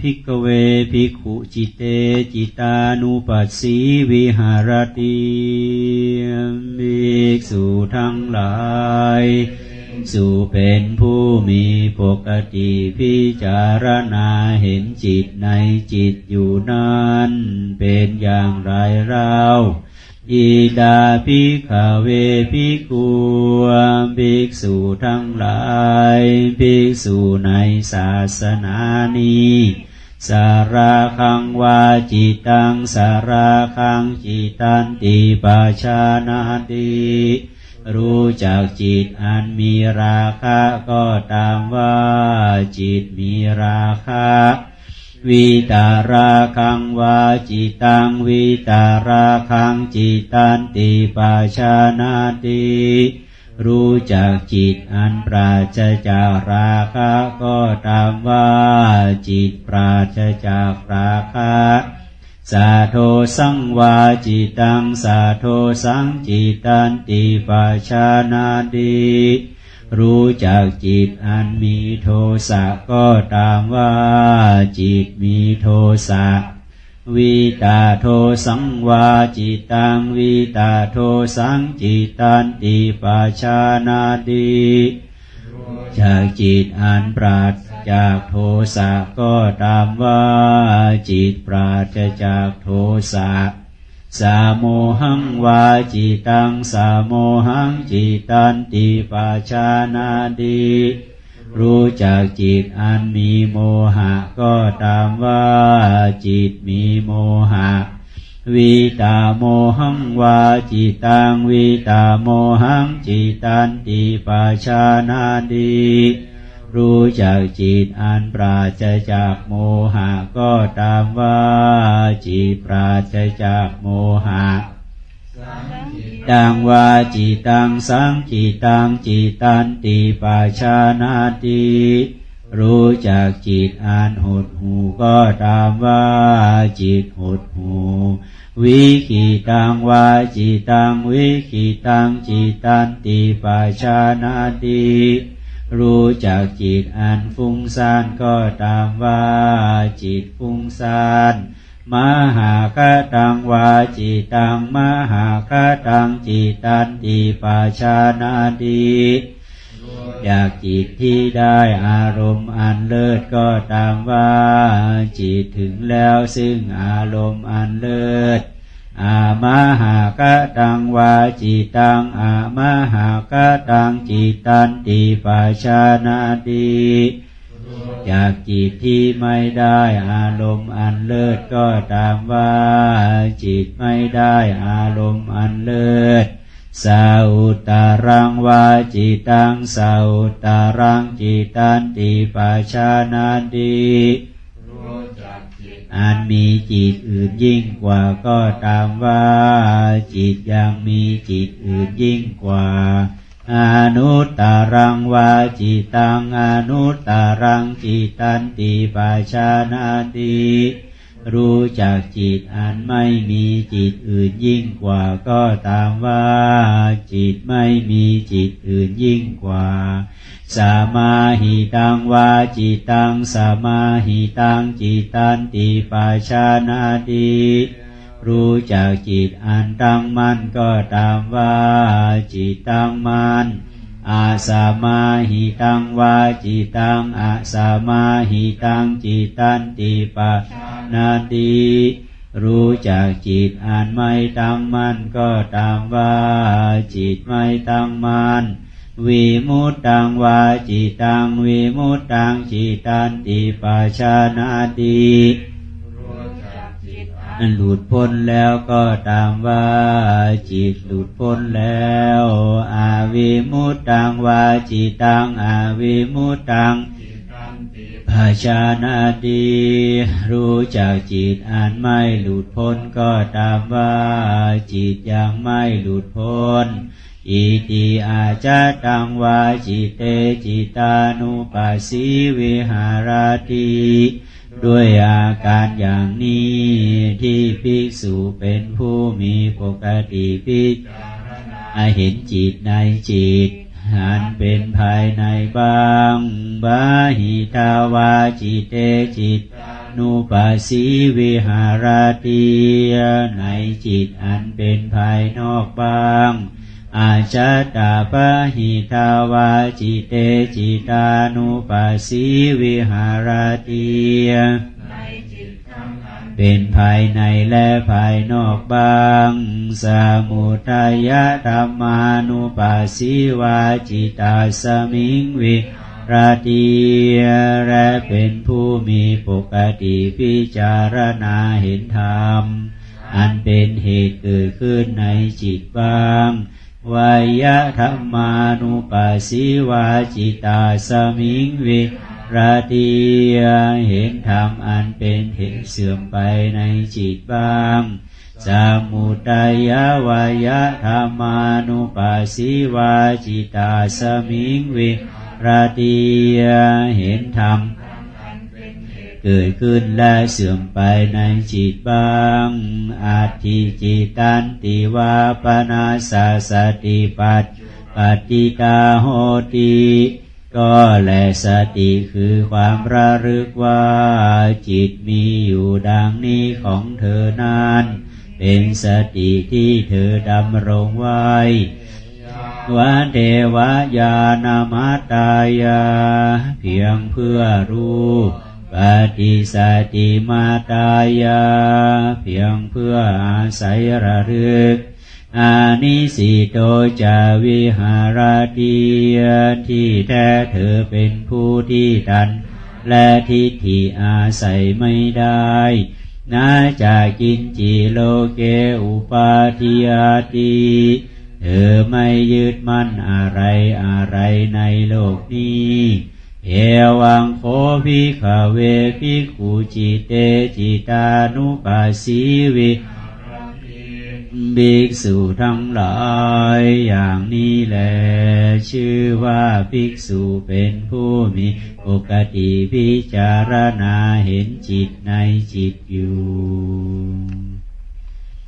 ภิกเวภิกขุจิเตจิตานุปัสสีวิหารติภิกษุทั้งหลายสู่เป็นผู้มีปกติพิจารณาเห็นจิตในจิตอยู่นั้นเป็นอย่างไรเราอิดาภิกขเวภิกขุภิกษุทั้งหลายภิกษุในศาสนานี้ สาราคังวาจิตังสาราคังจิตันติปาชานาติรู้จักจิตอันมีราคะก็ตามว่าจิตมีราคะวิตาราคังวาจิตังวิตาราคังจิตันติปาชานาติ รู้จักจิตอันปราศจากราคะก็ตามว่า จิตปราศจากราคะสาโทสังวาจิตังสาโทสังจิตันติปาชานาดีรู้จักจิตอันมีโทสะก็ตามว่า จิตมีโทสะ วิตาโทสังวาจิตังวิตาโทสังจิตันติปาชานาดีจากจิตอันปราศจากโทสะก็ตามว่าจิตปราศจากโทสะสาโมหังวาจิตังสาโมหังจิตันติปาชานาดี รู้จักจิตอันมีโมหะ ก็ตามว่าจิตมีโมหะ วิตาโมหังวาจิตังวิตาโมหังจิตันติปาชานาดีรู้จักจิตอันปราศจากโมหะ ก็ตามว่าจิตปราศจากโมหะ ดังว่าจิตังสังจิตังจิตันติปาชานาติรู้จักจิตอันหดหูก็ตามว่าจิตหดหูวิขิตังวาจิตังวิขิตังจิตันติปาชานาติรู้จักจิตอันฟุ้งซ่านก็ตามว่าจิตฟุ้งซ่าน มหาคตังวาจิตังมหาคตังจิตันติปาชานาดีอยากจิตที่ได้อารมณ์อันเลิศก็ตามว่า จิตถึงแล้วซึ่งอารมณ์อันเลิศอามหากะตังวาจิตังอามหากะตังจิตันติปาชานาติ จากจิตที่ไม่ได้อารมณ์อันเลิศก็ตามว่า จิตไม่ได้อารมณ์อันเลิศสาอุตารังวาจิตังสาอุตารังจิตันติปาชานาติอันมีจิตอื่นยิ่งกว่าก็ตามว่า จิตยังมีจิตอื่นยิ่งกว่า อนุตตรังวาจิตังอนุตตรังจิตันติปาชานาติรู้จักจิตอันไม่มีจิตอื่นยิ่งกว่าก็ตามว่า จิตไม่มีจิตอื่นยิ่งกว่าสมาหิตังวาจิตังสมาหิตังจิตันติปาชานาติ รู้จักจิตอันตั้งมั่นก็ตามว่าจิตตั้งมั่นอาสามาหิตังวาจิตังอาสามาหิตังจิตันติปานาติรู้จักจิตอันไม่ตั้งมั่นก็ตามว่าจิตไม่ตั้งมั่นวิมุตตังวาจิตังวิมุตตังจิตันติปาชานาติ หลุดพ้นแล้วก็ตามว่าจิตหลุดพ้นแล้ว อาวิมุตตังวาจิตังอาวิมุตตังภาชานาดีรู้จักจิตอันไม่หลุดพ้นก็ตามว่าจิตยังไม่หลุดพ้นอิติอาจาตังวาจิเตจิตานุปัสสิวิหารติ ด้วยอาการอย่างนี้ที่ภิกษุเป็นผู้มีปกติพิจารเห็นจิตในจิตอันเป็นภายในบางบาหิทาวาจิเตจิต นุปัสสีวิหารติในจิตอันเป็นภายนอกบาง อาจตาปะหิทาวาจิเตจิตานุปัสสีวิหารติเป็นภายในและภายนอกบาง สมุทัยธรรมานุปัสสิวาจิตาสมิงวิราตีและเป็นผู้มีปกติพิจารณาเห็นธรรม อันเป็นเหตุเกิดขึ้นในจิตบาง วายะธรรมานุปัสสิวาจิตาสมิงวิราตีเห็นธรรมอันเป็นเหตุเสื่อมไปในจิตบางสมุทัยวายะธรรมานุปัสสิวาจิตาสมิงวิราตีเห็นธรรม เกิดขึ้นและเสื่อมไปในจิตบาง อาทิจิตันติวาปนาสาสติปัตปฏิตาโหติก็แลสติคือความระลึกว่าจิตมีอยู่ดังนี้ของเธอนั้น เป็นสติที่เธอดำรงไว้วันเทวายานามาตายา เพียงเพื่อรู้ ปฏิสติมาตายา เพียงเพื่ออาศัยระลึก อานิสิโตจาวิหารตีที่แท้เธอเป็นผู้ที่ดัน และทิฏฐิอาศัยไม่ได้นาจากกินจิโลเกอุปาทิยาติเธอไม่ยึดมั่นอะไรอะไรในโลกนี้ เอวังโคภิกขเวภิกขุจิเตจิตานุปัสสีวิภิกษุทั้งหลายอย่างนี้แหละชื่อว่าภิกษุเป็นผู้มีปกติพิจารณาเห็นจิตในจิตอยู่